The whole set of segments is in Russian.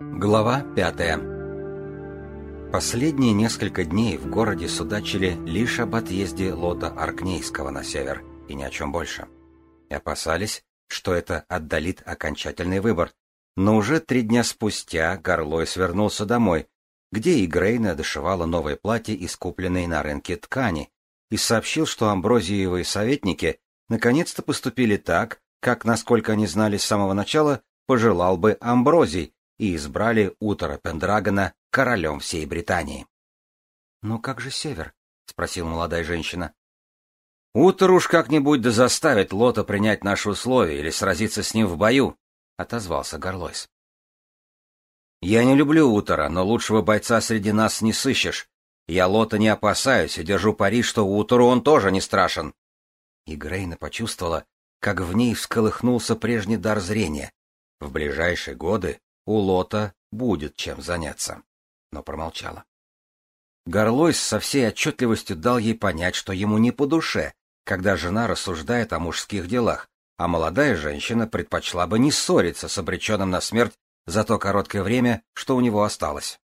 Глава пятая Последние несколько дней в городе судачили лишь об отъезде лота Аркнейского на север, и ни о чем больше. И опасались, что это отдалит окончательный выбор. Но уже три дня спустя Горлой свернулся домой, где Игрейна дошивала новое платье из купленной на рынке ткани, и сообщил, что амброзиевые советники наконец-то поступили так, как, насколько они знали с самого начала, пожелал бы Амброзий, и избрали Утора Пендрагона королем всей Британии. — Ну как же север? — спросила молодая женщина. — Утор уж как-нибудь да заставит Лота принять наши условия или сразиться с ним в бою, — отозвался Горлойс. — Я не люблю Утора, но лучшего бойца среди нас не сыщешь. Я Лота не опасаюсь и держу пари, что Утору он тоже не страшен. И Грейна почувствовала, как в ней всколыхнулся прежний дар зрения. В ближайшие годы у Лота будет чем заняться. Но промолчала. Горлойс со всей отчетливостью дал ей понять, что ему не по душе, когда жена рассуждает о мужских делах, а молодая женщина предпочла бы не ссориться с обреченным на смерть за то короткое время, что у него осталось.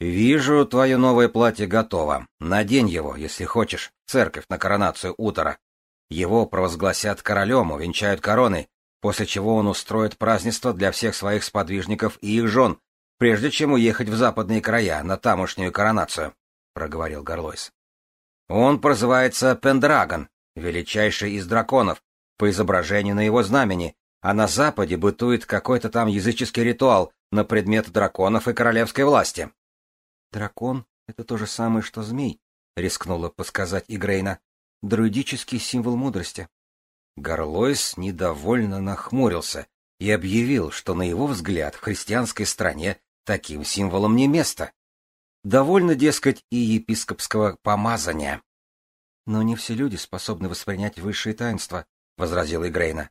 «Вижу, твое новое платье готово. Надень его, если хочешь, в церковь на коронацию утра. Его провозгласят королем, увенчают короной, после чего он устроит празднество для всех своих сподвижников и их жен, прежде чем уехать в западные края на тамошнюю коронацию, — проговорил Горлойс. Он прозывается Пендрагон, величайший из драконов, по изображению на его знамени, а на западе бытует какой-то там языческий ритуал на предмет драконов и королевской власти. — Дракон — это то же самое, что змей, — рискнула подсказать Игрейна. — Друидический символ мудрости. Горлойс недовольно нахмурился и объявил, что на его взгляд в христианской стране таким символом не место. Довольно, дескать, и епископского помазания. Но не все люди способны воспринять высшие таинства, — возразила Игрейна.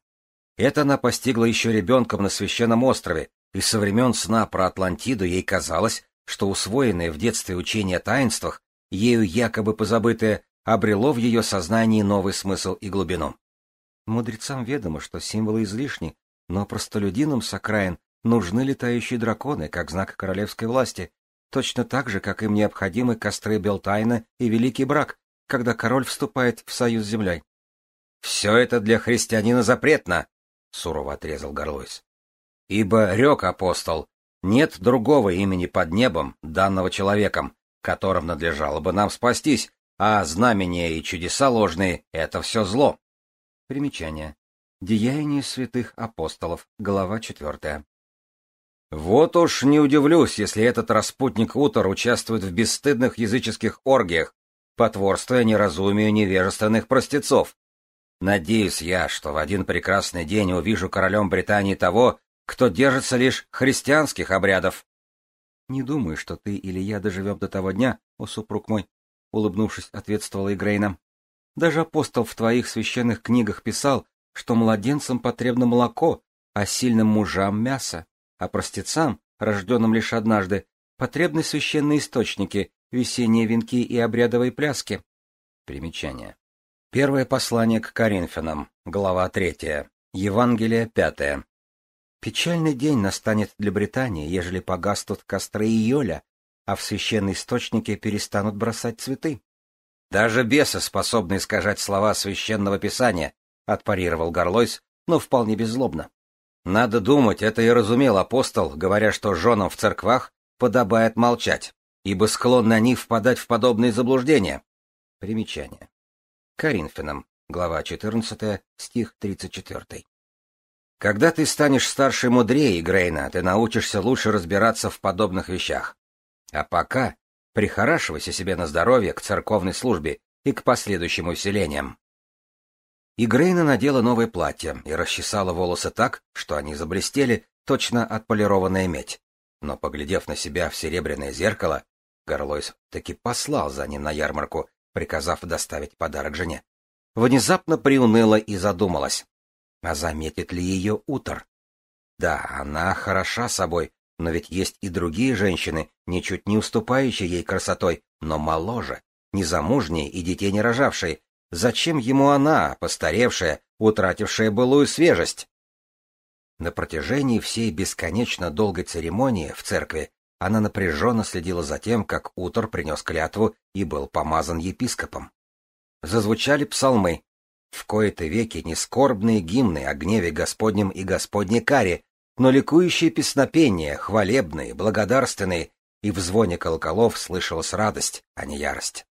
Это она постигла еще ребенком на священном острове, и со времен сна про Атлантиду ей казалось, что усвоенное в детстве учение о таинствах, ею якобы позабытое, обрело в ее сознании новый смысл и глубину. Мудрецам ведомо, что символы излишни, но простолюдинам с окраин нужны летающие драконы, как знак королевской власти, точно так же, как им необходимы костры Белтайна и Великий Брак, когда король вступает в союз с землей. — Все это для христианина запретно, — сурово отрезал Горлойс. — Ибо рек апостол, нет другого имени под небом, данного человеком, которым надлежало бы нам спастись, а знамения и чудеса ложные — это все зло. Примечание. Деяния святых апостолов, глава 4. Вот уж не удивлюсь, если этот распутник Утор участвует в бесстыдных языческих оргиях, потворствуя неразумию невежественных простецов. Надеюсь я, что в один прекрасный день увижу королем Британии того, кто держится лишь христианских обрядов. — Не думаю, что ты или я доживем до того дня, о супруг мой, — улыбнувшись, ответствовала Игрейна. Даже апостол в твоих священных книгах писал, что младенцам потребно молоко, а сильным мужам — мясо, а простецам, рожденным лишь однажды, потребны священные источники, весенние венки и обрядовые пляски. Примечание. Первое послание к Коринфянам, глава третья, Евангелие пятое. Печальный день настанет для Британии, ежели погаснут костры Иоля, а в священные источники перестанут бросать цветы. Даже бесы способны искажать слова священного писания, отпарировал Горлойс, но вполне беззлобно. Надо думать, это и разумел апостол, говоря, что женам в церквах подобает молчать, ибо склонны они впадать в подобные заблуждения. Примечание. Коринфянам, глава 14, стих 34. Когда ты станешь старше и мудрее, Грейна, ты научишься лучше разбираться в подобных вещах. А пока Прихорашивайся себе на здоровье к церковной службе и к последующим усилениям. И Грейна надела новое платье и расчесала волосы так, что они заблестели, точно отполированная медь. Но, поглядев на себя в серебряное зеркало, Горлойс таки послал за ним на ярмарку, приказав доставить подарок жене. Внезапно приуныла и задумалась. А заметит ли ее утр? Да, она хороша собой, но ведь есть и другие женщины, ничуть не уступающие ей красотой, но моложе, незамужние и детей не рожавшие. Зачем ему она, постаревшая, утратившая былую свежесть? На протяжении всей бесконечно долгой церемонии в церкви она напряженно следила за тем, как Утор принес клятву и был помазан епископом. Зазвучали псалмы. В кои-то веки не скорбные гимны о гневе Господнем и Господней каре, но ликующие песнопения, хвалебные, благодарственные, и в звоне колоколов слышалась радость, а не ярость.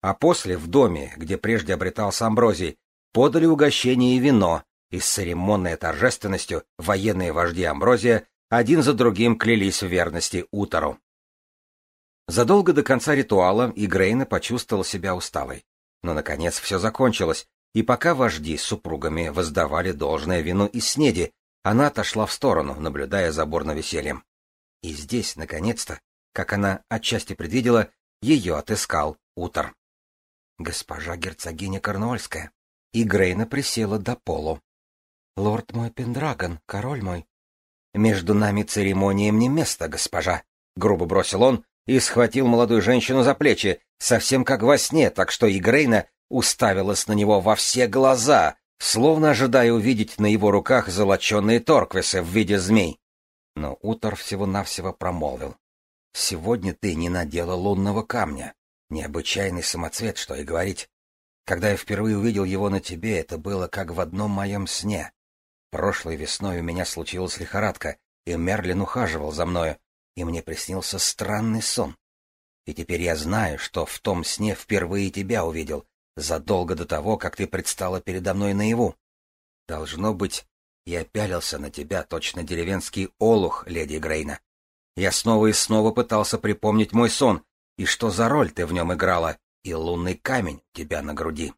А после в доме, где прежде обретался Амброзий, подали угощение и вино, и с церемонной торжественностью военные вожди Амброзия один за другим клялись в верности Утору. Задолго до конца ритуала Игрейна почувствовал себя усталой. Но, наконец, все закончилось, и пока вожди с супругами воздавали должное вину и снеди, она отошла в сторону, наблюдая за бурно весельем. И здесь, наконец-то, как она отчасти предвидела, ее отыскал Утор. Госпожа герцогиня Корнуольская. И Грейна присела до полу. Лорд мой Пендрагон, король мой. Между нами церемониям не место, госпожа. Грубо бросил он и схватил молодую женщину за плечи, совсем как во сне, так что и Грейна уставилась на него во все глаза, словно ожидая увидеть на его руках золоченые торквисы в виде змей. Но Утор всего-навсего промолвил. — Сегодня ты не надела лунного камня. Необычайный самоцвет, что и говорить. Когда я впервые увидел его на тебе, это было как в одном моем сне. Прошлой весной у меня случилась лихорадка, и Мерлин ухаживал за мною, и мне приснился странный сон. И теперь я знаю, что в том сне впервые тебя увидел, задолго до того, как ты предстала передо мной наяву. Должно быть, я пялился на тебя, точно деревенский олух, леди Грейна. Я снова и снова пытался припомнить мой сон, и что за роль ты в нем играла, и лунный камень тебя на груди.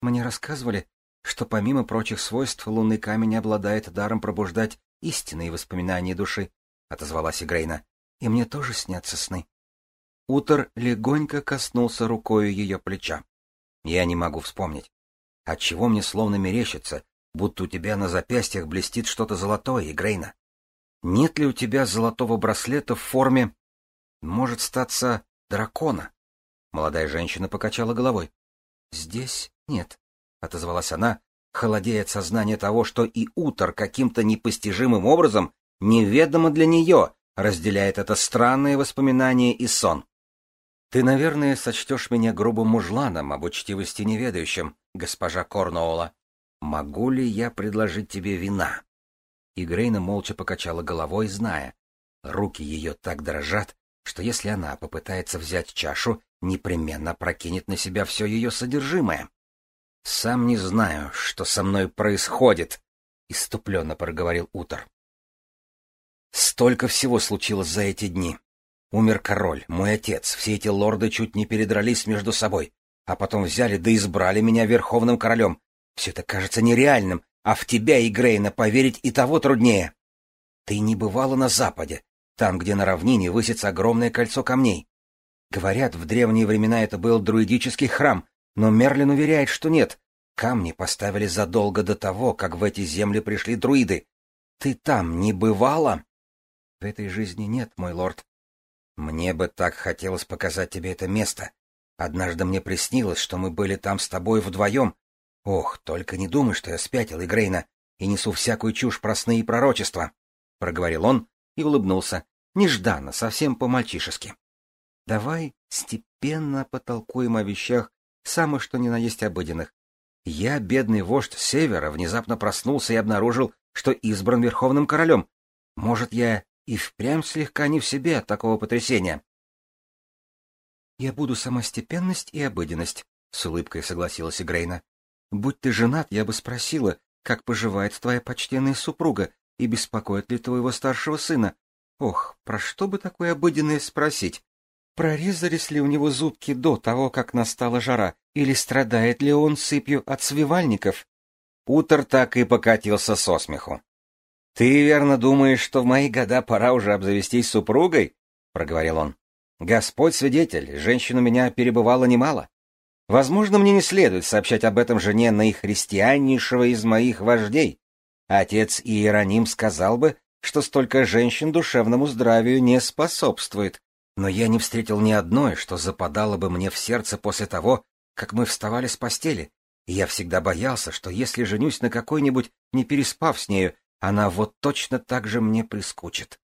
Мне рассказывали, что помимо прочих свойств лунный камень обладает даром пробуждать истинные воспоминания души, — отозвалась Игрейна, — и мне тоже снятся сны. Утор легонько коснулся рукою ее плеча. Я не могу вспомнить. Отчего мне словно мерещится, будто у тебя на запястьях блестит что-то золотое, Игрейна. Нет ли у тебя золотого браслета в форме, может статься, дракона? Молодая женщина покачала головой. Здесь нет, отозвалась она, холодея от сознания того, что и Утор каким-то непостижимым образом, неведомо для нее, разделяет это странное воспоминание и сон. Ты, наверное, сочтешь меня грубым мужланом, об учтивости неведающим, госпожа Корнуола. Могу ли я предложить тебе вина? И Грейна молча покачала головой, зная. Руки ее так дрожат, что если она попытается взять чашу, непременно прокинет на себя все ее содержимое. «Сам не знаю, что со мной происходит», — иступленно проговорил Утор. «Столько всего случилось за эти дни. Умер король, мой отец, все эти лорды чуть не передрались между собой, а потом взяли да избрали меня верховным королем. Все это кажется нереальным, а в тебя, Игрейна, поверить и того труднее. Ты не бывала на Западе, там, где на равнине высится огромное кольцо камней. Говорят, в древние времена это был друидический храм, но Мерлин уверяет, что нет. Камни поставили задолго до того, как в эти земли пришли друиды. Ты там не бывала? В этой жизни нет, мой лорд. Мне бы так хотелось показать тебе это место. Однажды мне приснилось, что мы были там с тобой вдвоем, Ох, только не думай, что я спятил, Игрейна, и несу всякую чушь про сны и пророчества, — проговорил он и улыбнулся, нежданно, совсем по-мальчишески. — Давай степенно потолкуем о вещах, самых что ни на есть обыденных. Я, бедный вождь Севера, внезапно проснулся и обнаружил, что избран верховным королем. Может, я и впрямь слегка не в себе от такого потрясения. — Я буду сама степенность и обыденность, — с улыбкой согласилась Игрейна. Будь ты женат, я бы спросила, как поживает твоя почтенная супруга и беспокоит ли твоего старшего сына. Ох, про что бы такое обыденное спросить? Прорезались ли у него зубки до того, как настала жара, или страдает ли он сыпью от свивальников? Утор так и покатился со смеху. — Ты верно думаешь, что в мои года пора уже обзавестись супругой? — проговорил он. — Господь свидетель, женщин у меня перебывало немало. Возможно, мне не следует сообщать об этом жене наихристианнейшего из моих вождей. Отец Иероним сказал бы, что столько женщин душевному здравию не способствует. Но я не встретил ни одной, что западало бы мне в сердце после того, как мы вставали с постели. И я всегда боялся, что если женюсь на какой-нибудь, не переспав с нею, она вот точно так же мне прискучит.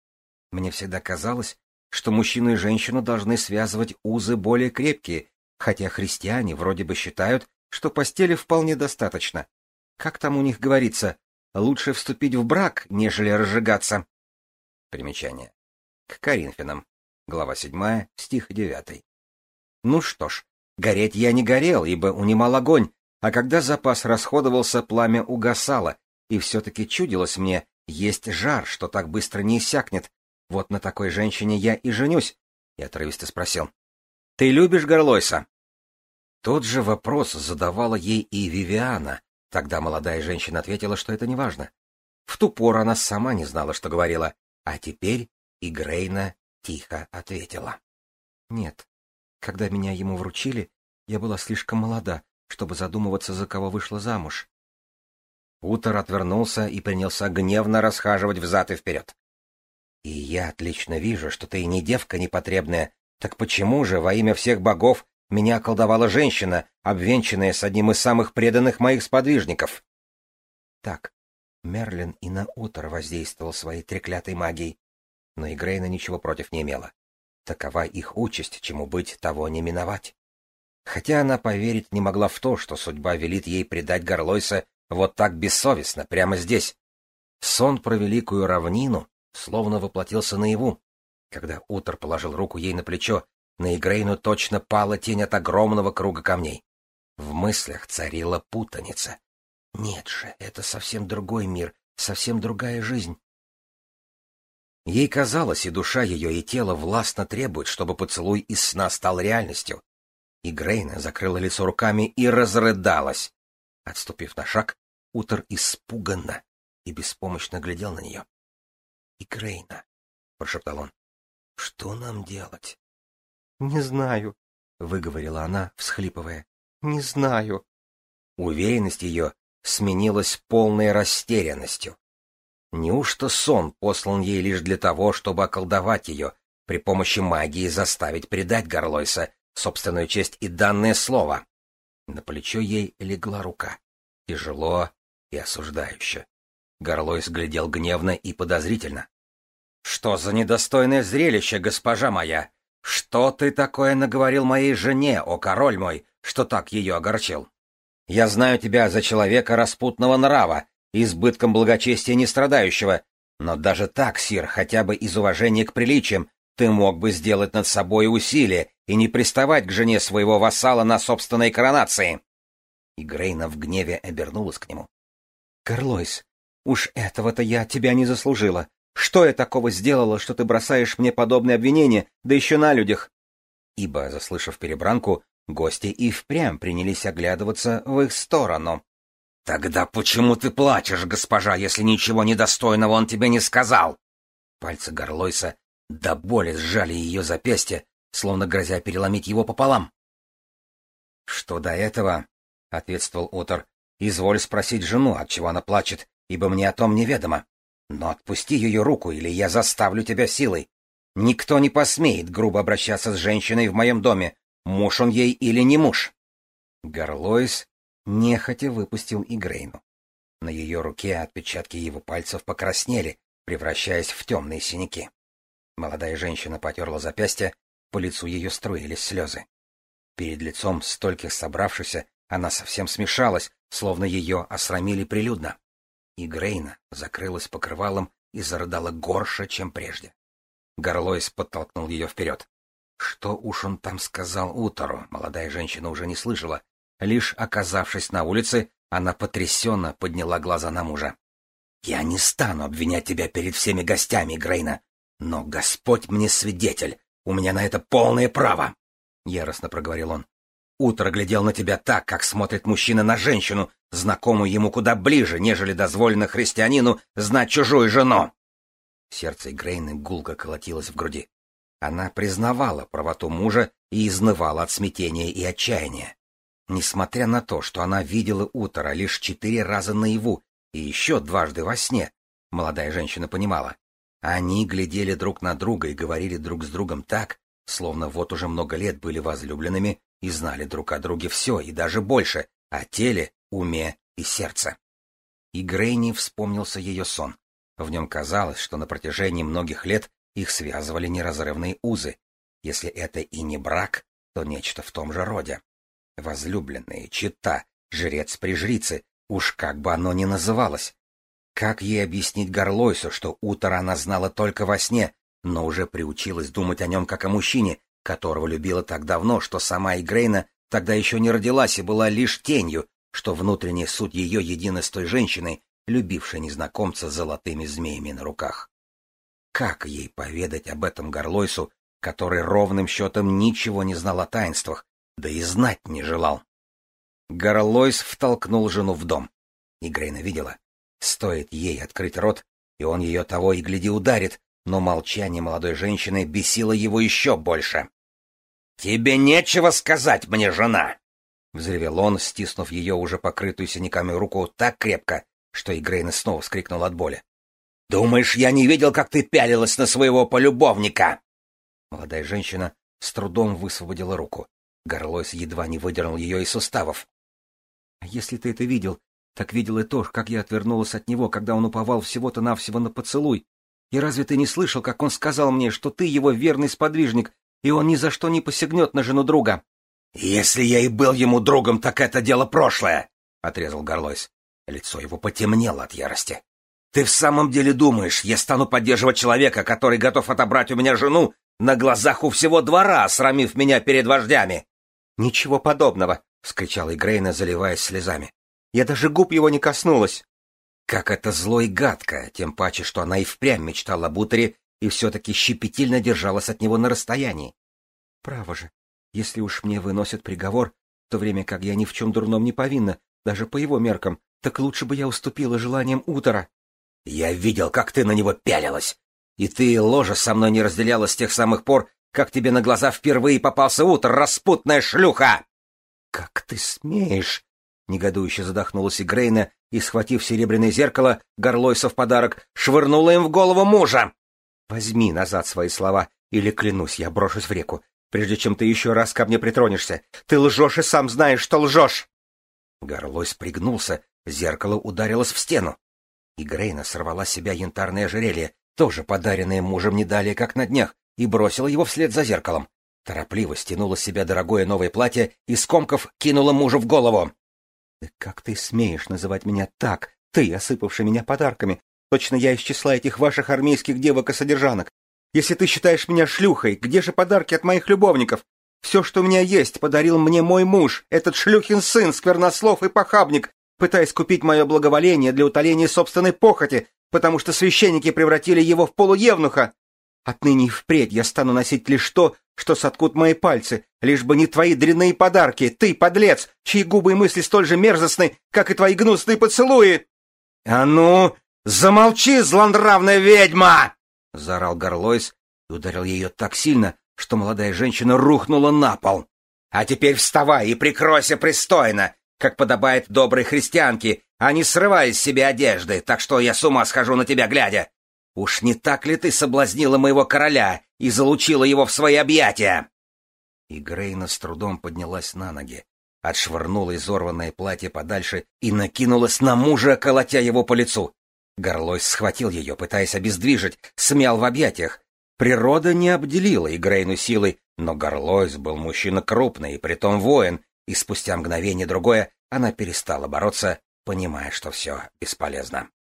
Мне всегда казалось, что мужчину и женщину должны связывать узы более крепкие, хотя христиане вроде бы считают, что постели вполне достаточно. Как там у них говорится, лучше вступить в брак, нежели разжигаться. Примечание. К Коринфянам. Глава 7, стих 9. Ну что ж, гореть я не горел, ибо унимал огонь, а когда запас расходовался, пламя угасало, и все-таки чудилось мне, есть жар, что так быстро не иссякнет. Вот на такой женщине я и женюсь. Я отрывисто спросил. — Ты любишь Горлойса? Тот же вопрос задавала ей и Вивиана. Тогда молодая женщина ответила, что это не важно. В ту пору она сама не знала, что говорила, а теперь и Грейна тихо ответила. — Нет. Когда меня ему вручили, я была слишком молода, чтобы задумываться, за кого вышла замуж. Утор отвернулся и принялся гневно расхаживать взад и вперед. — И я отлично вижу, что ты не девка непотребная, так почему же во имя всех богов меня околдовала женщина, обвенчанная с одним из самых преданных моих сподвижников? Так, Мерлин и на Утор воздействовал своей треклятой магией, но и Грейна ничего против не имела. Такова их участь, чему быть, того не миновать. Хотя она поверить не могла в то, что судьба велит ей предать Горлойса вот так бессовестно, прямо здесь. Сон про великую равнину словно воплотился наяву. Когда Утор положил руку ей на плечо, на Игрейну точно пала тень от огромного круга камней. В мыслях царила путаница. Нет же, это совсем другой мир, совсем другая жизнь. Ей казалось, и душа ее, и тело властно требуют, чтобы поцелуй из сна стал реальностью. И Грейна закрыла лицо руками и разрыдалась. Отступив на шаг, Утер испуганно и беспомощно глядел на нее. — И Грейна, — прошептал он, — что нам делать? — Не знаю, — выговорила она, всхлипывая. — Не знаю. Уверенность ее сменилась полной растерянностью. Неужто сон послан ей лишь для того, чтобы околдовать ее, при помощи магии заставить предать Горлойса собственную честь и данное слово. На плечо ей легла рука. Тяжело и осуждающе. Горлойс глядел гневно и подозрительно. — Что за недостойное зрелище, госпожа моя? Что ты такое наговорил моей жене, о король мой, что так ее огорчил? Я знаю тебя за человека распутного нрава, избытком благочестия не страдающего, но даже так, сир, хотя бы из уважения к приличиям, ты мог бы сделать над собой усилие и не приставать к жене своего вассала на собственной коронации. И Грейна в гневе обернулась к нему. — Карлойс, уж этого-то я тебя не заслужила. Что я такого сделала, что ты бросаешь мне подобные обвинения, да еще на людях? Ибо, заслышав перебранку, гости и впрямь принялись оглядываться в их сторону. — Тогда почему ты плачешь, госпожа, если ничего недостойного он тебе не сказал? Пальцы Горлойса до боли сжали ее запястье, словно грозя переломить его пополам. — Что до этого, — ответствовал Отор, — изволь спросить жену, от чего она плачет, ибо мне о том неведомо. Но отпусти ее руку, или я заставлю тебя силой. Никто не посмеет грубо обращаться с женщиной в моем доме, муж он ей или не муж. Горлойс нехотя выпустил Игрейну. На ее руке отпечатки его пальцев покраснели, превращаясь в темные синяки. Молодая женщина потерла запястье, по лицу ее струились слезы. Перед лицом стольких собравшихся она совсем смешалась, словно ее осрамили прилюдно. И Грейна закрылась покрывалом и зарыдала горше, чем прежде. Горлойс подтолкнул ее вперед. Что уж он там сказал Утору, молодая женщина уже не слышала. Лишь оказавшись на улице, она потрясенно подняла глаза на мужа. — Я не стану обвинять тебя перед всеми гостями, Грейна, но Господь мне свидетель, у меня на это полное право, — яростно проговорил он. Утро глядел на тебя так, как смотрит мужчина на женщину, знакомую ему куда ближе, нежели дозволено христианину знать чужую жену. Сердце Грейны гулко колотилось в груди. Она признавала правоту мужа и изнывала от смятения и отчаяния. Несмотря на то, что она видела утро лишь четыре раза наяву и еще дважды во сне, молодая женщина понимала, они глядели друг на друга и говорили друг с другом так, словно вот уже много лет были возлюбленными и знали друг о друге все и даже больше, о теле, уме и сердце. И Грейни вспомнился ее сон. В нем казалось, что на протяжении многих лет их связывали неразрывные узы. Если это и не брак, то нечто в том же роде. Возлюбленные, чита, жрец при жрице, уж как бы оно ни называлось. Как ей объяснить Горлойсу, что утро она знала только во сне, но уже приучилась думать о нем как о мужчине, которого любила так давно, что сама Игрейна тогда еще не родилась и была лишь тенью, что внутренняя суть ее едина с той женщиной, любившей незнакомца с золотыми змеями на руках. Как ей поведать об этом Горлойсу, который ровным счетом ничего не знал о таинствах, да и знать не желал? Горлойс втолкнул жену в дом. И Грейна видела. Стоит ей открыть рот, и он ее того и гляди ударит, но молчание молодой женщины бесило его еще больше. «Тебе нечего сказать мне, жена!» — взревел он, стиснув ее уже покрытую синяками руку так крепко, что Игрейна снова вскрикнула от боли. «Думаешь, я не видел, как ты пялилась на своего полюбовника?» Молодая женщина с трудом высвободила руку. Горлойс едва не выдернул ее из суставов. — А если ты это видел, так видел и то, как я отвернулась от него, когда он уповал всего-то навсего на поцелуй. И разве ты не слышал, как он сказал мне, что ты его верный сподвижник, и он ни за что не посягнет на жену друга? — Если я и был ему другом, так это дело прошлое, — отрезал Горлойс. Лицо его потемнело от ярости. — Ты в самом деле думаешь, я стану поддерживать человека, который готов отобрать у меня жену на глазах у всего двора, срамив меня перед вождями? — Ничего подобного, — вскричала Игрейна, заливаясь слезами. — Я даже губ его не коснулась. Как это зло и гадко, тем паче, что она и впрямь мечтала об утере и все-таки щепетильно держалась от него на расстоянии. Право же, если уж мне выносят приговор, в то время как я ни в чем дурном не повинна, даже по его меркам, так лучше бы я уступила желаниям утра. Я видел, как ты на него пялилась. И ты ложа со мной не разделяла с тех самых пор, как тебе на глаза впервые попался утро, распутная шлюха! — Как ты смеешь? — негодующе задохнулась Игрейна и, схватив серебряное зеркало, горлойса в подарок, швырнула им в голову мужа. — Возьми назад свои слова, или, клянусь, я брошусь в реку, прежде чем ты еще раз ко мне притронешься. Ты лжешь и сам знаешь, что лжешь. Горлойс пригнулся, зеркало ударилось в стену. И Грейна сорвала с себя янтарное ожерелье, тоже подаренное мужем не далее, как на днях, и бросила его вслед за зеркалом. Торопливо стянула с себя дорогое новое платье и, скомков, кинула мужу в голову. — Да как ты смеешь называть меня так, ты, осыпавший меня подарками? Точно я из числа этих ваших армейских девок и содержанок. Если ты считаешь меня шлюхой, где же подарки от моих любовников? Все, что у меня есть, подарил мне мой муж, этот шлюхин сын, сквернослов и похабник, пытаясь купить мое благоволение для утоления собственной похоти, потому что священники превратили его в полуевнуха. Отныне и впредь я стану носить лишь то, что соткут мои пальцы, лишь бы не твои дрянные подарки, ты, подлец, чьи губы и мысли столь же мерзостны, как и твои гнусные поцелуи. — А ну, замолчи, злонравная ведьма! — заорал Горлойс и ударил ее так сильно, что молодая женщина рухнула на пол. «А теперь вставай и прикройся пристойно, как подобает доброй христианке, а не срывай с себя одежды, так что я с ума схожу на тебя глядя. Уж не так ли ты соблазнила моего короля и залучила его в свои объятия?» И Грейна с трудом поднялась на ноги, отшвырнула изорванное платье подальше и накинулась на мужа, колотя его по лицу. Горлойс схватил ее, пытаясь обездвижить, смял в объятиях. Природа не обделила Игрейну силой, но Горлойс был мужчина крупный и притом воин, и спустя мгновение другое она перестала бороться, понимая, что все бесполезно. —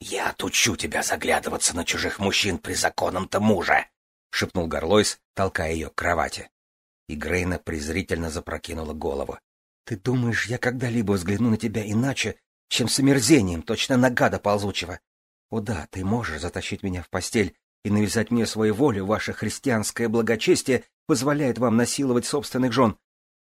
Я отучу тебя заглядываться на чужих мужчин при законном-то муже! — шепнул Горлойс, толкая ее к кровати. И Грейна презрительно запрокинула голову. — Ты думаешь, я когда-либо взгляну на тебя иначе, чем с омерзением, точно на гада ползучего. О да, ты можешь затащить меня в постель и навязать мне свою волю, ваше христианское благочестие позволяет вам насиловать собственных жен.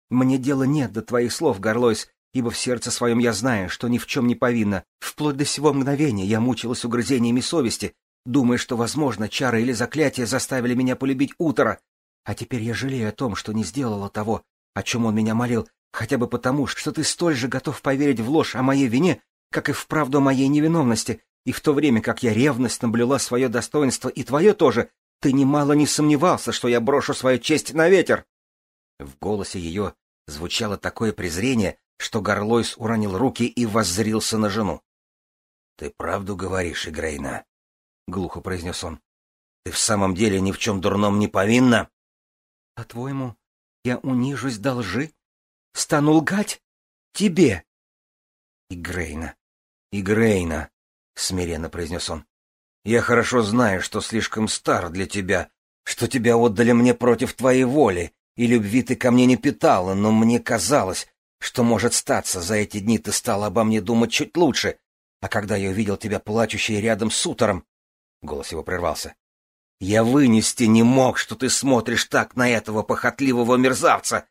Мне дела нет до твоих слов, Горлойс, ибо в сердце своем я знаю, что ни в чем не повинна. Вплоть до сего мгновения я мучилась угрызениями совести, думая, что, возможно, чары или заклятия заставили меня полюбить утро. А теперь я жалею о том, что не сделала того, о чем он меня молил, Хотя бы потому, что ты столь же готов поверить в ложь о моей вине, как и в правду о моей невиновности, и в то время как я ревностно блюла свое достоинство и твое тоже, ты немало не сомневался, что я брошу свою честь на ветер. В голосе ее звучало такое презрение, что Горлойс уронил руки и воззрился на жену. — Ты правду говоришь, Игрейна? — глухо произнес он. — Ты в самом деле ни в чем дурном не повинна? — По-твоему, я унижусь до лжи? Стану лгать? Тебе? — Игрейна, Игрейна, — смиренно произнес он. — Я хорошо знаю, что слишком стар для тебя, что тебя отдали мне против твоей воли, и любви ты ко мне не питала, но мне казалось, что, может статься, за эти дни ты стала обо мне думать чуть лучше, а когда я увидел тебя плачущей рядом с утором... Голос его прервался. Я вынести не мог, что ты смотришь так на этого похотливого мерзавца,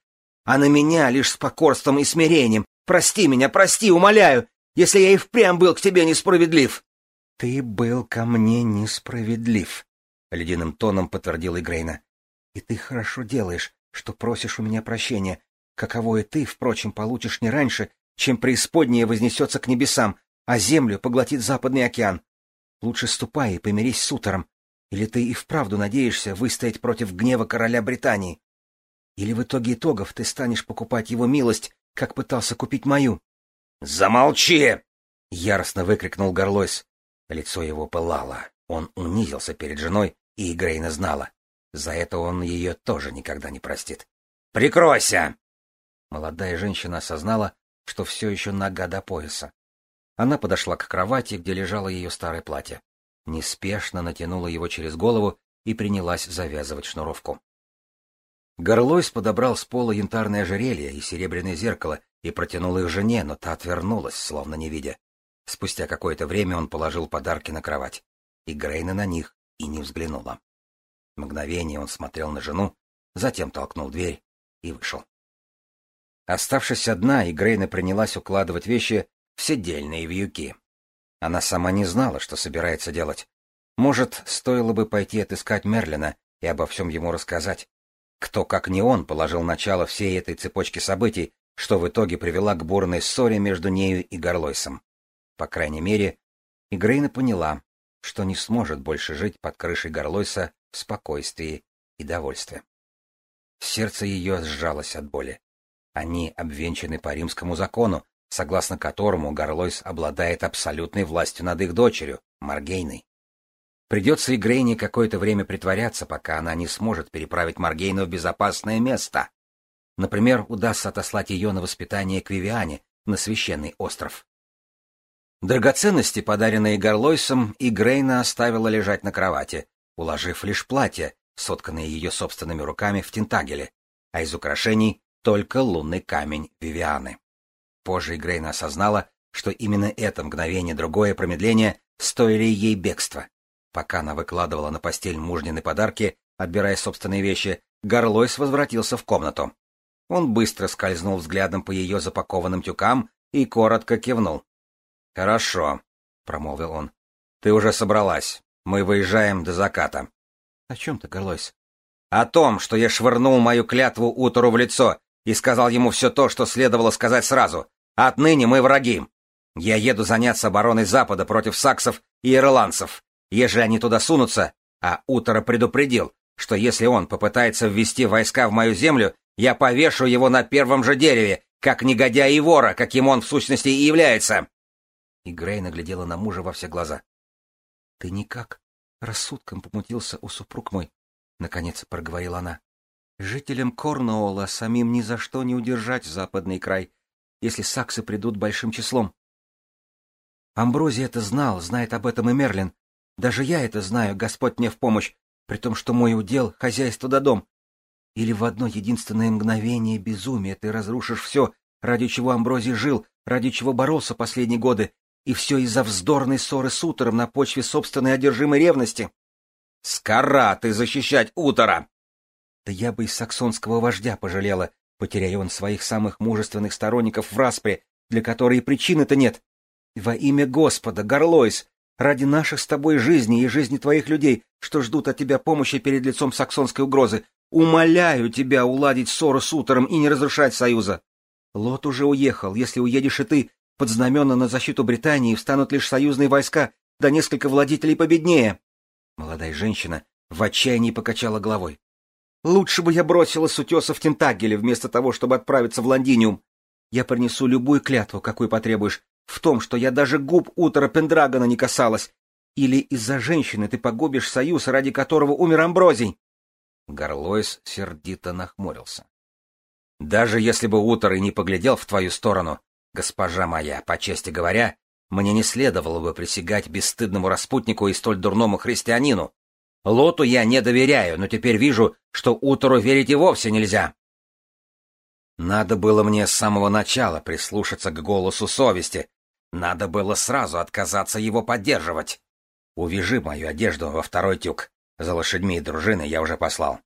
а на меня лишь с покорством и смирением. Прости меня, прости, умоляю, если я и впрямь был к тебе несправедлив. — Ты был ко мне несправедлив, — ледяным тоном подтвердил Игрейна. — И ты хорошо делаешь, что просишь у меня прощения, каковое ты, впрочем, получишь не раньше, чем преисподнее вознесется к небесам, а землю поглотит Западный океан. Лучше ступай и помирись с утором, или ты и вправду надеешься выстоять против гнева короля Британии? Или в итоге итогов ты станешь покупать его милость, как пытался купить мою? — Замолчи! — яростно выкрикнул Горлойс. Лицо его пылало. Он унизился перед женой, и Грейна знала. За это он ее тоже никогда не простит. «Прикройся!» Молодая женщина осознала, что все еще нога до пояса. Она подошла к кровати, где лежало ее старое платье. Неспешно натянула его через голову и принялась завязывать шнуровку. Горлойс подобрал с пола янтарное ожерелье и серебряное зеркало и протянул их жене, но та отвернулась, словно не видя. Спустя какое-то время он положил подарки на кровать, и Грейна на них и не взглянула. Мгновение он смотрел на жену, затем толкнул дверь и вышел. Оставшись одна, Игрейна принялась укладывать вещи в седельные вьюки. Она сама не знала, что собирается делать. Может, стоило бы пойти отыскать Мерлина и обо всем ему рассказать. Кто, как не он, положил начало всей этой цепочке событий, что в итоге привела к бурной ссоре между нею и Горлойсом. По крайней мере, Игрейна поняла, что не сможет больше жить под крышей Горлойса в спокойствии и довольстве. Сердце ее сжалось от боли. Они обвенчаны по римскому закону, согласно которому Горлойс обладает абсолютной властью над их дочерью, Маргейной. Придется Игрейне какое-то время притворяться, пока она не сможет переправить Маргейну в безопасное место. Например, удастся отослать ее на воспитание к Вивиане, на священный остров. Драгоценности, подаренные Горлойсом, Игрейна оставила лежать на кровати, уложив лишь платье, сотканное ее собственными руками в Тентагеле, а из украшений только лунный камень Вивианы. Позже Грейна осознала, что именно это мгновение другое промедление стоили ей бегства. Пока она выкладывала на постель мужнины подарки, отбирая собственные вещи, Горлойс возвратился в комнату. Он быстро скользнул взглядом по ее запакованным тюкам и коротко кивнул. — Хорошо, — промолвил он. — Ты уже собралась. Мы выезжаем до заката. — О чем ты, Горлойс? — О том, что я швырнул мою клятву Утору в лицо и сказал ему все то, что следовало сказать сразу. Отныне мы враги. Я еду заняться обороной Запада против саксов и ирландцев. Ежели они туда сунутся, а Утора предупредил, что если он попытается ввести войска в мою землю, я повешу его на первом же дереве, как негодяя и вора, каким он в сущности и является. И Грей наглядела на мужа во все глаза. — Ты никак рассудком помутился, у супруг мой, — наконец проговорила она. Жителям Корнуола самим ни за что не удержать западный край, если саксы придут большим числом. Амброзий это знал, знает об этом и Мерлин. Даже я это знаю, Господь мне в помощь, при том, что мой удел — хозяйство да дом. Или в одно единственное мгновение безумия ты разрушишь все, ради чего Амброзий жил, ради чего боролся последние годы, и все из-за вздорной ссоры с Утором на почве собственной одержимой ревности. — Скора ты защищать Утора! Да я бы и саксонского вождя пожалела, потеряя он своих самых мужественных сторонников в распре, для которой причины-то нет. Во имя Господа, Горлойс, ради наших с тобой жизней и жизни твоих людей, что ждут от тебя помощи перед лицом саксонской угрозы, умоляю тебя уладить ссору с утором и не разрушать союза. Лот уже уехал, если уедешь и ты, под знамена на защиту Британии встанут лишь союзные войска, да несколько владителей победнее. Молодая женщина в отчаянии покачала головой. Лучше бы я бросила с утеса в Тентагеле, вместо того, чтобы отправиться в Лондиниум. Я принесу любую клятву, какую потребуешь, В том, что я даже губ утра Пендрагона не касалась. Или из-за женщины ты погубишь союз, ради которого умер Амброзий? Горлойс сердито нахмурился. Даже если бы Утор и не поглядел в твою сторону, госпожа моя, по чести говоря, мне не следовало бы присягать бесстыдному распутнику и столь дурному христианину. Лоту я не доверяю, но теперь вижу, что Утору верить и вовсе нельзя. Надо было мне с самого начала прислушаться к голосу совести. Надо было сразу отказаться его поддерживать. Увяжи мою одежду во второй тюк. За лошадьми и дружиной я уже послал.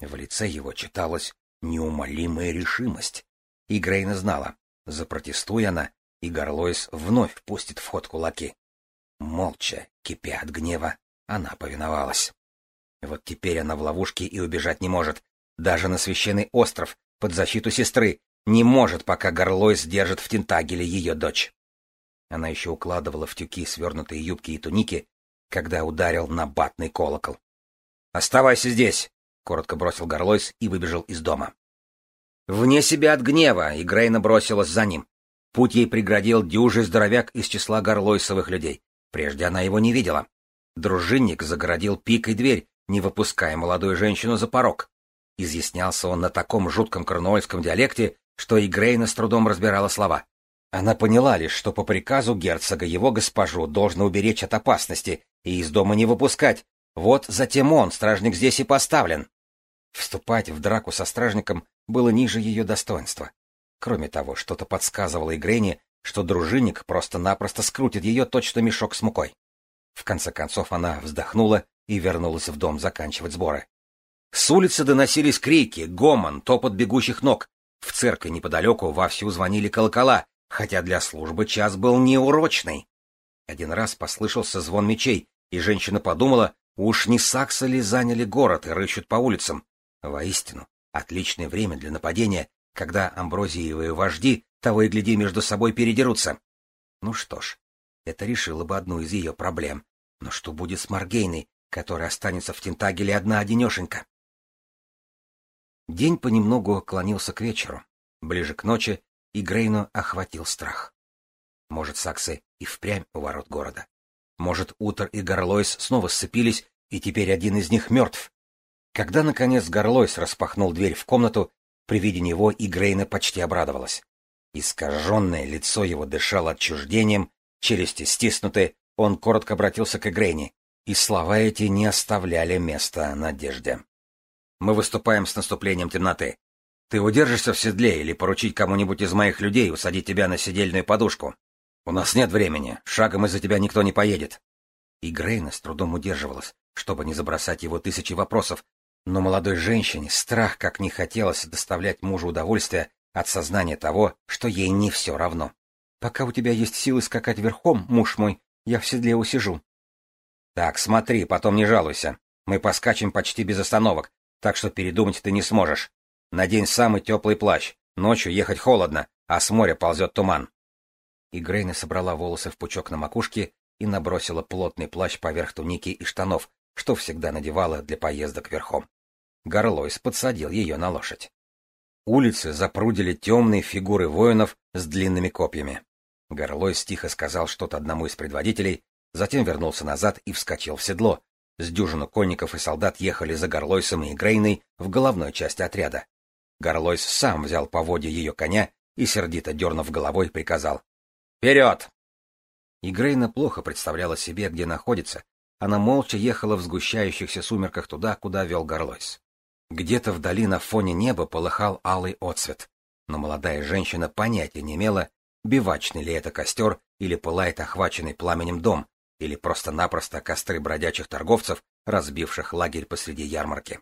В лице его читалась неумолимая решимость. И Грейна знала, запротестуя она, и Горлойс вновь пустит в ход кулаки. Молча, кипя от гнева, она повиновалась. Вот теперь она в ловушке и убежать не может. Даже на священный остров, под защиту сестры, не может, пока Горлойс держит в Тентагеле ее дочь. Она еще укладывала в тюки свернутые юбки и туники, когда ударил на батный колокол. «Оставайся здесь!» — коротко бросил Горлойс и выбежал из дома. Вне себя от гнева, и Грейна бросилась за ним. Путь ей преградил дюжий здоровяк из числа горлойсовых людей. Прежде она его не видела. Дружинник загородил пикой дверь, не выпуская молодую женщину за порог. Изъяснялся он на таком жутком корнуольском диалекте, что и Грейна с трудом разбирала слова. Она поняла лишь, что по приказу герцога его госпожу должно уберечь от опасности и из дома не выпускать. Вот затем он, стражник, здесь и поставлен. Вступать в драку со стражником было ниже ее достоинства. Кроме того, что-то подсказывало Игрене, что дружинник просто-напросто скрутит ее точно мешок с мукой. В конце концов она вздохнула и вернулась в дом заканчивать сборы. С улицы доносились крики, гомон, топот бегущих ног. В церкви неподалеку вовсю звонили колокола, хотя для службы час был неурочный. Один раз послышался звон мечей, и женщина подумала, уж не саксы ли заняли город и рыщут по улицам. Воистину, отличное время для нападения, когда амброзиевые вожди того и гляди между собой передерутся. Ну что ж, это решило бы одну из ее проблем. Но что будет с Маргейной, которая останется в Тентагеле одна-одинешенька? День понемногу клонился к вечеру. Ближе к ночи и Грейну охватил страх. Может, саксы и впрямь у ворот города. Может, Утер и Горлойс снова сцепились, и теперь один из них мертв. Когда, наконец, Горлойс распахнул дверь в комнату, при виде него и Грейна почти обрадовалась. Искаженное лицо его дышало отчуждением, челюсти стиснуты, он коротко обратился к Игрейне, и слова эти не оставляли места надежде. «Мы выступаем с наступлением темноты. Ты удержишься в седле или поручить кому-нибудь из моих людей усадить тебя на сидельную подушку? У нас нет времени, шагом из-за тебя никто не поедет». И Грейна с трудом удерживалась, чтобы не забросать его тысячи вопросов, но молодой женщине страх как не хотелось доставлять мужу удовольствие от сознания того, что ей не все равно. Пока у тебя есть силы скакать верхом, муж мой, я в седле усижу. Так, смотри, потом не жалуйся. Мы поскачем почти без остановок, так что передумать ты не сможешь. Надень самый теплый плащ. Ночью ехать холодно, а с моря ползет туман. И Грейна собрала волосы в пучок на макушке и набросила плотный плащ поверх туники и штанов, что всегда надевала для поездок верхом. Горлойс подсадил ее на лошадь. Улицы запрудили темные фигуры воинов с длинными копьями. Горлойс тихо сказал что-то одному из предводителей, затем вернулся назад и вскочил в седло. С дюжину конников и солдат ехали за Горлойсом и Грейной в головной части отряда. Горлойс сам взял поводья ее коня и, сердито дернув головой, приказал «Вперед!». И Грейна плохо представляла себе, где находится. Она молча ехала в сгущающихся сумерках туда, куда вел Горлойс. Где-то вдали на фоне неба полыхал алый отцвет, но молодая женщина понятия не имела, бивачный ли это костер или пылает охваченный пламенем дом, или просто-напросто костры бродячих торговцев, разбивших лагерь посреди ярмарки.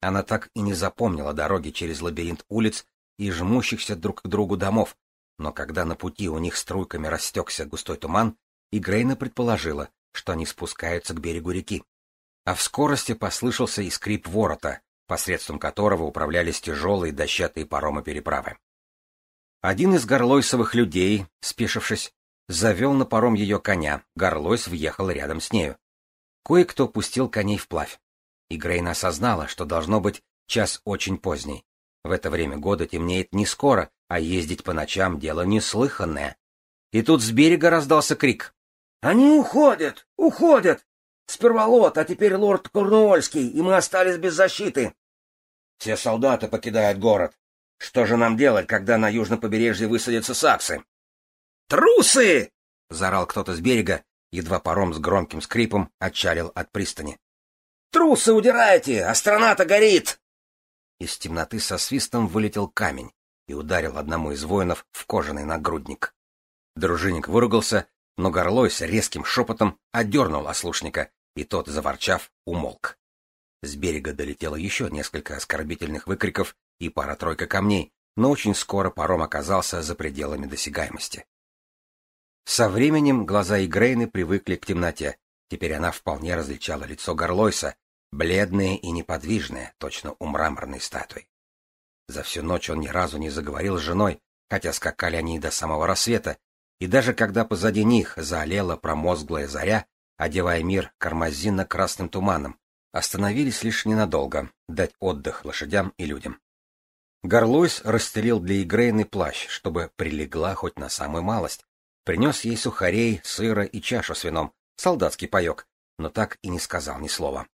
Она так и не запомнила дороги через лабиринт улиц и жмущихся друг к другу домов, но когда на пути у них струйками растекся густой туман, и Грейна предположила, что они спускаются к берегу реки. А в скорости послышался и скрип ворота, посредством которого управлялись тяжелые дощатые паромы переправы. Один из горлойсовых людей, спешившись, завел на паром ее коня, горлойс въехал рядом с нею. Кое-кто пустил коней вплавь. И Грейна осознала, что должно быть час очень поздний. В это время года темнеет не скоро, а ездить по ночам — дело неслыханное. и тут с берега раздался крик. «Они уходят! Уходят! Сперва лот, а теперь лорд Корнуольский, и мы остались без защиты!» «Все солдаты покидают город. Что же нам делать, когда на южном побережье высадятся саксы?» «Трусы!» — заорал кто-то с берега, едва паром с громким скрипом отчалил от пристани. «Трусы удирайте! А страна-то горит!» Из темноты со свистом вылетел камень и ударил одному из воинов в кожаный нагрудник. Дружинник выругался, но горлой с резким шепотом одернул ослушника, и тот, заворчав, умолк. С берега долетело еще несколько оскорбительных выкриков и пара-тройка камней, но очень скоро паром оказался за пределами досягаемости. Со временем глаза Игрейны привыкли к темноте. Теперь она вполне различала лицо Горлойса, бледное и неподвижное, точно у мраморной статуи. За всю ночь он ни разу не заговорил с женой, хотя скакали они до самого рассвета, и даже когда позади них заолела промозглая заря, одевая мир кармазинно-красным туманом, остановились лишь ненадолго, дать отдых лошадям и людям. Горлойс расстелил для Игрейны плащ, чтобы прилегла хоть на самую малость, принес ей сухарей, сыра и чашу с вином, солдатский паек, но так и не сказал ни слова.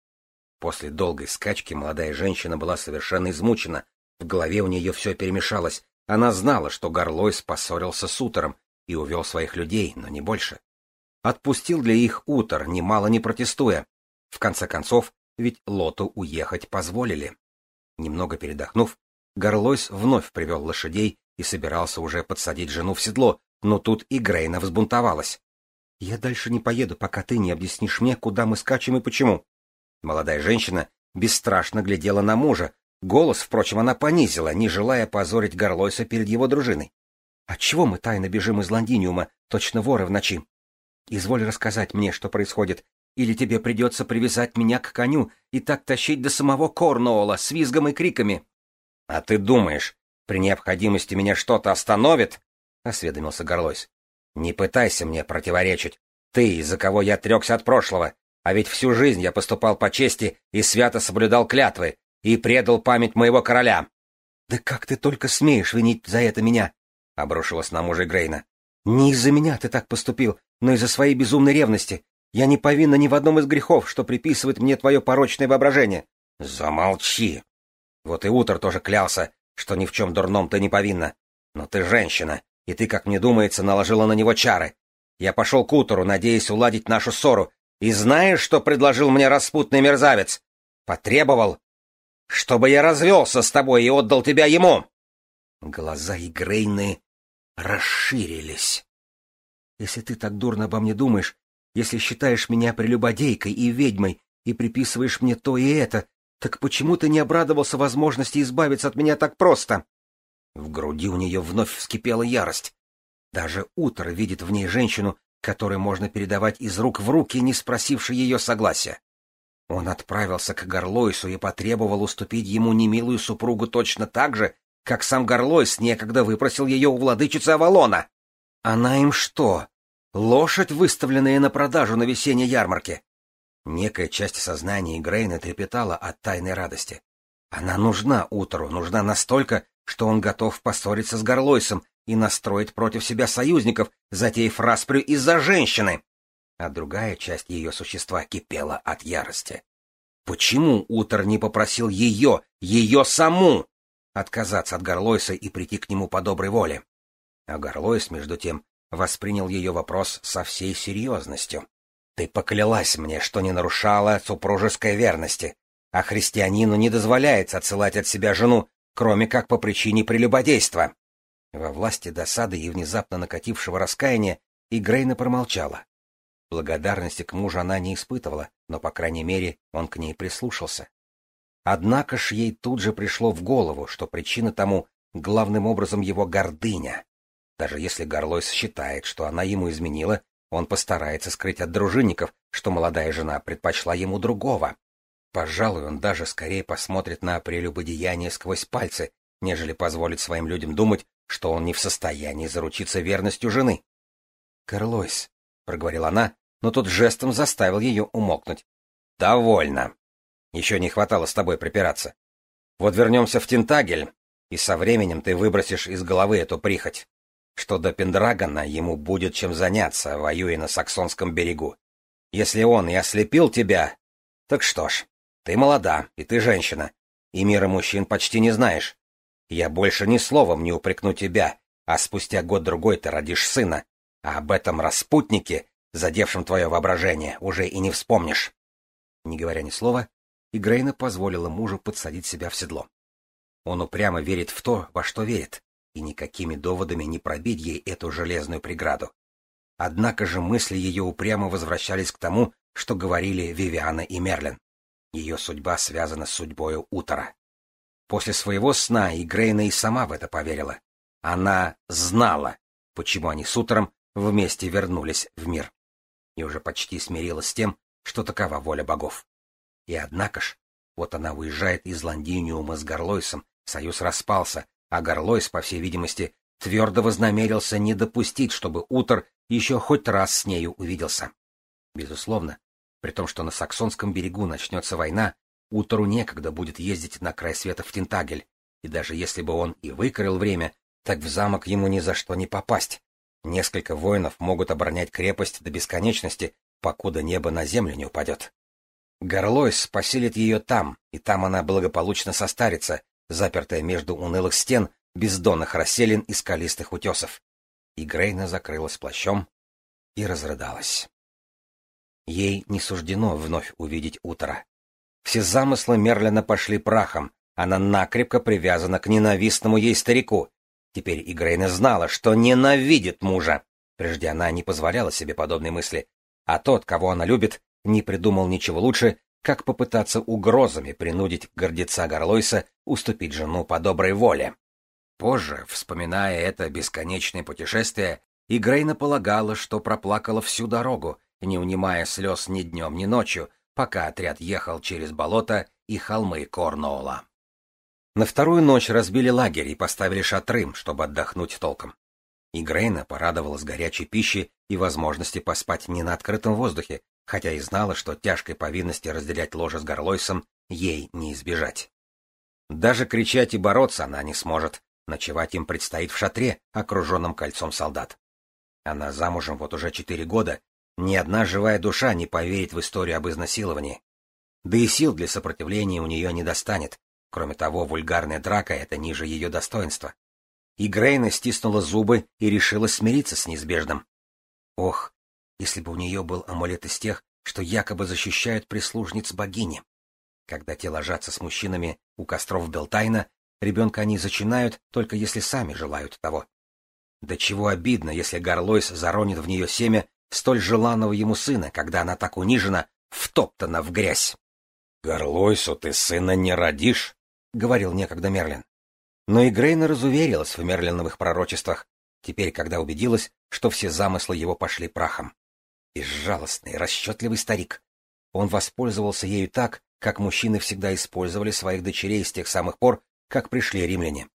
После долгой скачки молодая женщина была совершенно измучена, в голове у нее все перемешалось, она знала, что Горлойс поссорился с Утером и увел своих людей, но не больше. Отпустил для их Утер, немало не протестуя. В конце концов, ведь Лоту уехать позволили. Немного передохнув, Горлойс вновь привел лошадей и собирался уже подсадить жену в седло, но тут и Грейна взбунтовалась. — Я дальше не поеду, пока ты не объяснишь мне, куда мы скачем и почему. Молодая женщина бесстрашно глядела на мужа. Голос, впрочем, она понизила, не желая позорить Горлойса перед его дружиной. «Отчего мы тайно бежим из Лондиниума, точно воры в ночи? Изволь рассказать мне, что происходит, или тебе придется привязать меня к коню и так тащить до самого Корнуола с визгом и криками». «А ты думаешь, при необходимости меня что-то остановит?» — осведомился Горлойс. «Не пытайся мне противоречить. Ты, из-за кого я трекся от прошлого, а ведь всю жизнь я поступал по чести и свято соблюдал клятвы, и предал память моего короля. — Да как ты только смеешь винить за это меня? — обрушилась на мужа Грейна. — Не из-за меня ты так поступил, но из-за своей безумной ревности. Я не повинна ни в одном из грехов, что приписывает мне твое порочное воображение. — Замолчи! Вот и Утор тоже клялся, что ни в чем дурном ты не повинна. Но ты женщина, и ты, как мне думается, наложила на него чары. Я пошел к Утору, надеясь уладить нашу ссору, и знаешь, что предложил мне распутный мерзавец? Потребовал, чтобы я развелся с тобой и отдал тебя ему. Глаза Игрейны расширились. Если ты так дурно обо мне думаешь, если считаешь меня прелюбодейкой и ведьмой и приписываешь мне то и это, так почему ты не обрадовался возможности избавиться от меня так просто? В груди у нее вновь вскипела ярость. Даже утро видит в ней женщину, который можно передавать из рук в руки, не спросивши ее согласия. Он отправился к Горлойсу и потребовал уступить ему немилую супругу точно так же, как сам Горлойс некогда выпросил ее у владычицы Авалона. Она им что? Лошадь, выставленная на продажу на весенней ярмарке? Некая часть сознания Грейна трепетала от тайной радости. Она нужна Утору, нужна настолько, что он готов поссориться с Горлойсом и настроить против себя союзников, затеяв распрю из-за женщины. А другая часть ее существа кипела от ярости. Почему Утор не попросил ее, ее саму, отказаться от Горлойса и прийти к нему по доброй воле? А Горлойс, между тем, воспринял ее вопрос со всей серьезностью. Ты поклялась мне, что не нарушала супружеской верности, а христианину не дозволяется отсылать от себя жену, кроме как по причине прелюбодейства. Во власти досады и внезапно накатившего раскаяния Игрейна промолчала. Благодарности к мужу она не испытывала, но, по крайней мере, он к ней прислушался. Однако ж ей тут же пришло в голову, что причина тому главным образом его гордыня. Даже если Горлойс считает, что она ему изменила, он постарается скрыть от дружинников, что молодая жена предпочла ему другого. Пожалуй, он даже скорее посмотрит на прелюбодеяние сквозь пальцы, нежели позволит своим людям думать, что он не в состоянии заручиться верностью жены. — Карлойс, — проговорила она, но тот жестом заставил ее умолкнуть. — Довольно. Еще не хватало с тобой припираться. Вот вернемся в Тентагель, и со временем ты выбросишь из головы эту прихоть. Что до Пендрагона ему будет чем заняться, воюя на Саксонском берегу. Если он и ослепил тебя, так что ж, ты молода, и ты женщина, и мира мужчин почти не знаешь. Я больше ни словом не упрекну тебя, а спустя год-другой ты родишь сына, а об этом распутнике, задевшем твое воображение, уже и не вспомнишь. Не говоря ни слова, Игрейна позволила мужу подсадить себя в седло. Он упрямо верит в то, во что верит, и никакими доводами не пробить ей эту железную преграду. Однако же мысли ее упрямо возвращались к тому, что говорили Вивиана и Мерлин. Ее судьба связана с судьбою Утора. После своего сна Игрейна и сама в это поверила. Она знала, почему они с Утором вместе вернулись в мир. И уже почти смирилась с тем, что такова воля богов. И однако ж, вот она уезжает из Лондиниума с Горлойсом, союз распался, а Горлойс, по всей видимости, твердо вознамерился не допустить, чтобы Утор еще хоть раз с нею увиделся. Безусловно, при том, что на Саксонском берегу начнется война, Утору некогда будет ездить на край света в Тинтагель, и даже если бы он и выкроил время, так в замок ему ни за что не попасть. Несколько воинов могут оборонять крепость до бесконечности, покуда небо на землю не упадет. Горлойс поселит ее там, и там она благополучно состарится, запертая между унылых стен, бездонных расселин и скалистых утесов. И Грейна закрылась плащом и разрыдалась. Ей не суждено вновь увидеть утро. Все замыслы Мерлина пошли прахом, она накрепко привязана к ненавистному ей старику. Теперь Игрейна знала, что ненавидит мужа. Прежде она не позволяла себе подобной мысли, а тот, кого она любит, не придумал ничего лучше, как попытаться угрозами принудить гордеца Горлойса уступить жену по доброй воле. Позже, вспоминая это бесконечное путешествие, Игрейна полагала, что проплакала всю дорогу, не унимая слез ни днем, ни ночью, пока отряд ехал через болото и холмы Корнуола. На вторую ночь разбили лагерь и поставили шатры, чтобы отдохнуть толком. И Грейна порадовалась горячей пище и возможности поспать не на открытом воздухе, хотя и знала, что тяжкой повинности разделять ложе с Горлойсом ей не избежать. Даже кричать и бороться она не сможет, ночевать им предстоит в шатре, окруженном кольцом солдат. Она замужем вот уже четыре года ни одна живая душа не поверит в историю об изнасиловании. Да и сил для сопротивления у нее не достанет. Кроме того, вульгарная драка — это ниже ее достоинства. И Грейна стиснула зубы и решила смириться с неизбежным. Ох, если бы у нее был амулет из тех, что якобы защищают прислужниц богини. Когда те ложатся с мужчинами у костров Белтайна, ребенка они зачинают, только если сами желают того. Да чего обидно, если Гарлойс заронит в нее семя столь желанного ему сына, когда она так унижена, втоптана в грязь. — Горлойсу ты сына не родишь, — говорил некогда Мерлин. Но и Грейна разуверилась в Мерлиновых пророчествах, теперь, когда убедилась, что все замыслы его пошли прахом. Безжалостный, расчетливый старик. Он воспользовался ею так, как мужчины всегда использовали своих дочерей с тех самых пор, как пришли римляне.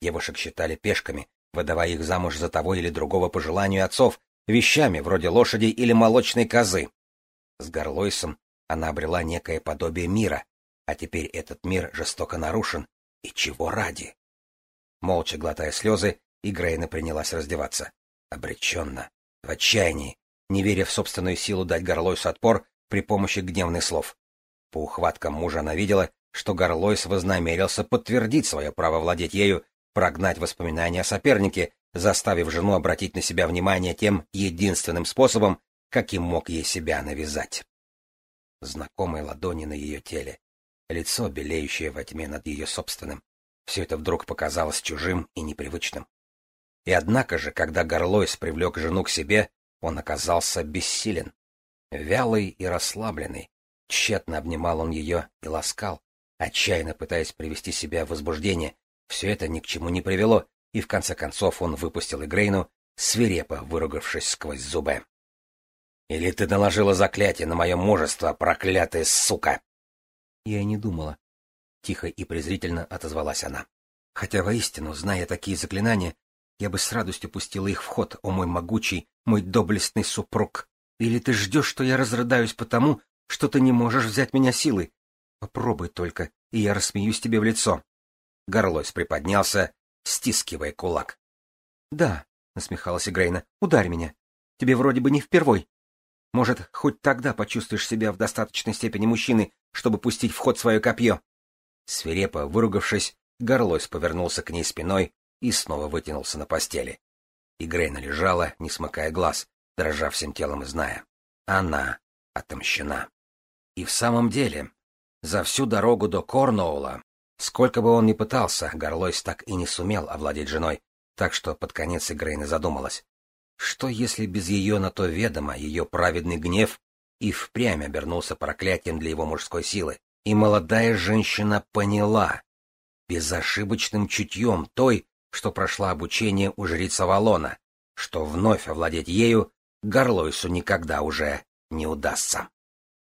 Девушек считали пешками, выдавая их замуж за того или другого по желанию отцов, вещами вроде лошади или молочной козы. С Горлойсом она обрела некое подобие мира, а теперь этот мир жестоко нарушен. И чего ради? Молча глотая слезы, Игрейна принялась раздеваться. Обреченно, в отчаянии, не веря в собственную силу дать Горлойсу отпор при помощи гневных слов. По ухваткам мужа она видела, что Горлойс вознамерился подтвердить свое право владеть ею, прогнать воспоминания о сопернике заставив жену обратить на себя внимание тем единственным способом, каким мог ей себя навязать. Знакомые ладони на ее теле, лицо, белеющее во тьме над ее собственным, все это вдруг показалось чужим и непривычным. И однако же, когда Горлойс привлек жену к себе, он оказался бессилен. Вялый и расслабленный, тщетно обнимал он ее и ласкал, отчаянно пытаясь привести себя в возбуждение. Все это ни к чему не привело, и в конце концов он выпустил Игрейну, свирепо выругавшись сквозь зубы. «Или ты наложила заклятие на мое мужество, проклятая сука!» Я не думала. Тихо и презрительно отозвалась она. Хотя воистину, зная такие заклинания, я бы с радостью пустила их в ход, о мой могучий, мой доблестный супруг. Или ты ждешь, что я разрыдаюсь потому, что ты не можешь взять меня силой? Попробуй только, и я рассмеюсь тебе в лицо. Горлось приподнялся, стискивая кулак. Да, — насмехалась Игрейна. — Ударь меня. Тебе вроде бы не впервой. Может, хоть тогда почувствуешь себя в достаточной степени мужчиной, чтобы пустить в ход свое копье. Свирепо выругавшись, Горлойс повернулся к ней спиной и снова вытянулся на постели. И Грейна лежала, не смыкая глаз, дрожа всем телом и зная. Она отомщена. И в самом деле, за всю дорогу до Корнуола, сколько бы он ни пытался, Горлойс так и не сумел овладеть женой, так что под конец Игрейна задумалась. Что если без ее на то ведома ее праведный гнев и впрямь обернулся проклятием для его мужской силы? И молодая женщина поняла, безошибочным чутьем той, что прошла обучение у жрица Валона, что вновь овладеть ею Горлойсу никогда уже не удастся.